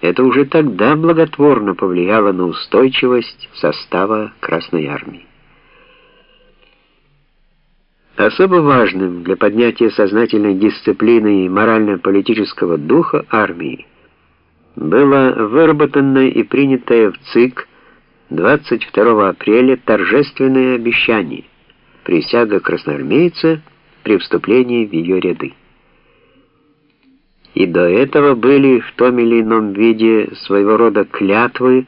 Это уже тогда благотворно повлияло на устойчивость состава Красной Армии. Особо важным для поднятия сознательной дисциплины и морально-политического духа армии было выработанное и принятое в ЦИК 22 апреля торжественное обещание присяга красноармейца при вступлении в ее ряды. И до этого были в том или ином виде своего рода клятвы,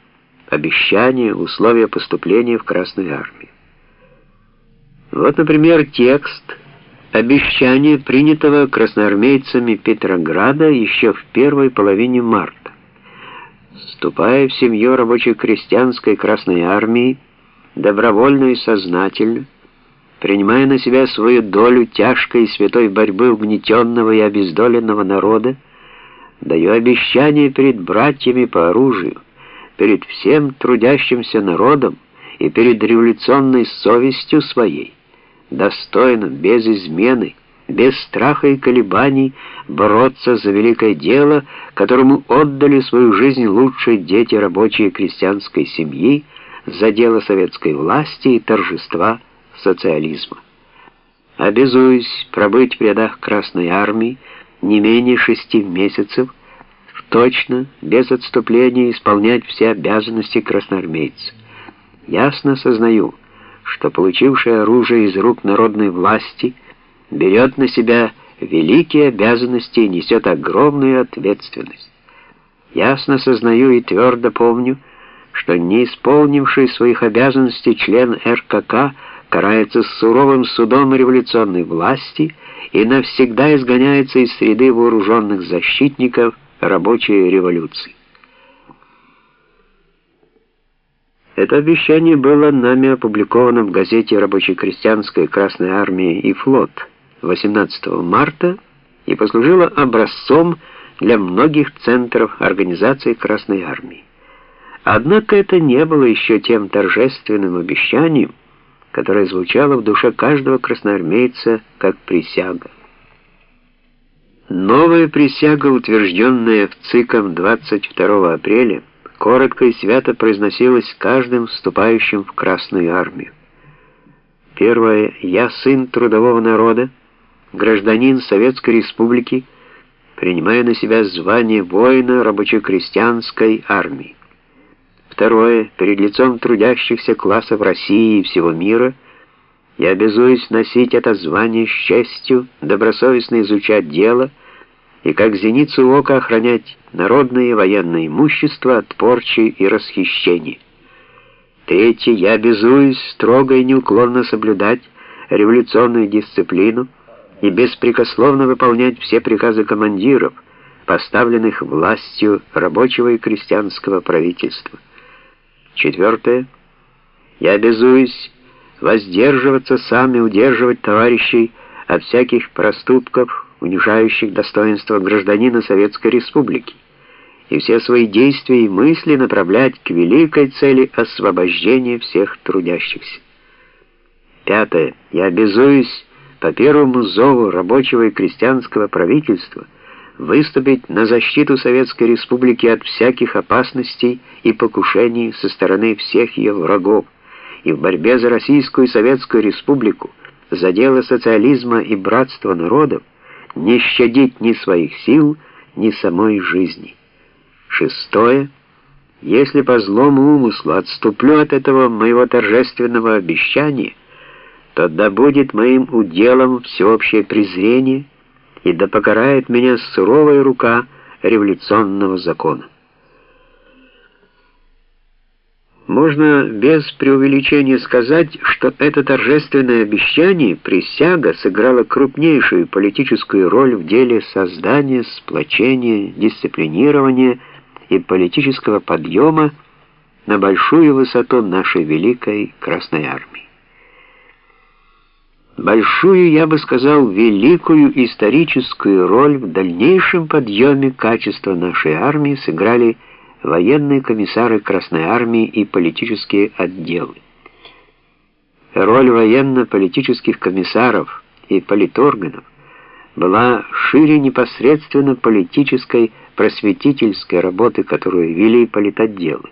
обещания, условия поступления в Красную армию. Вот, например, текст обещания, принятого красноармейцами Петрограда еще в первой половине марта. Вступая в семью рабоче-крестьянской Красной Армии, добровольно и сознательно, принимая на себя свою долю тяжкой и святой борьбы угнетенного и обездоленного народа, даю обещание перед братьями по оружию, перед всем трудящимся народом и перед революционной совестью своей, достойно, без измены, без страха и колебаний бороться за великое дело, которому отдали свою жизнь лучшие дети рабочей и крестьянской семьи, за дело советской власти и торжества социализма. Обязуюсь пробыть в рядах Красной Армии не менее шести месяцев, точно, без отступления исполнять все обязанности красноармейца. Ясно сознаю, что получивший оружие из рук народной власти берет на себя великие обязанности и несет огромную ответственность. Ясно сознаю и твердо помню, что не исполнивший своих обязанностей член РКК карается суровым судом революционной власти и навсегда изгоняется из среды вооруженных защитников рабочей революции. Это обещание было нами опубликовано в газете «Рабоче-крестьянская Красная Армия и флот» 18 марта и послужило образцом для многих центров организации Красной Армии. Однако это не было еще тем торжественным обещанием, которое звучало в душе каждого красноармейца как присяга. Новая присяга, утвержденная в ЦИКом 22 апреля, коротко и свято произносилась каждым вступающим в Красную армию. Первое. Я сын трудового народа, гражданин Советской Республики, принимая на себя звание воина рабоче-крестьянской армии. Второе. Перед лицом трудящихся классов России и всего мира я обязуюсь носить это звание с честью, добросовестно изучать дело и как зеницу ока охранять народное и военное имущество от порчи и расхищения. Третье. Я обязуюсь строго и неуклонно соблюдать революционную дисциплину и беспрекословно выполнять все приказы командиров, поставленных властью рабочего и крестьянского правительства. Четвертое. Я обязуюсь воздерживаться сам и удерживать товарищей от всяких проступков, унижающих достоинство гражданина Советской Республики, и все свои действия и мысли направлять к великой цели освобождения всех трудящихся. Пятое. Я обязуюсь по первому зову рабочего и крестьянского правительства выступить на защиту Советской Республики от всяких опасностей и покушений со стороны всех ее врагов, и в борьбе за Российскую и Советскую Республику, за дело социализма и братства народов, не щадить ни своих сил, ни самой жизни. Шестое. Если по злому умыслу отступлю от этого моего торжественного обещания, то да будет моим уделом всеобщее презрение, и да покарает меня суровая рука революционного закона. Можно без преувеличения сказать, что это торжественное обещание, присяга, сыграло крупнейшую политическую роль в деле создания, сплочения, дисциплинирования и политического подъема на большую высоту нашей великой Красной Армии. Большую, я бы сказал, великую историческую роль в дальнейшем подъеме качества нашей армии сыграли военные комиссары Красной Армии и политические отделы. Роль военно-политических комиссаров и политорганов была шире непосредственно политической просветительской работы, которую вели политотделы.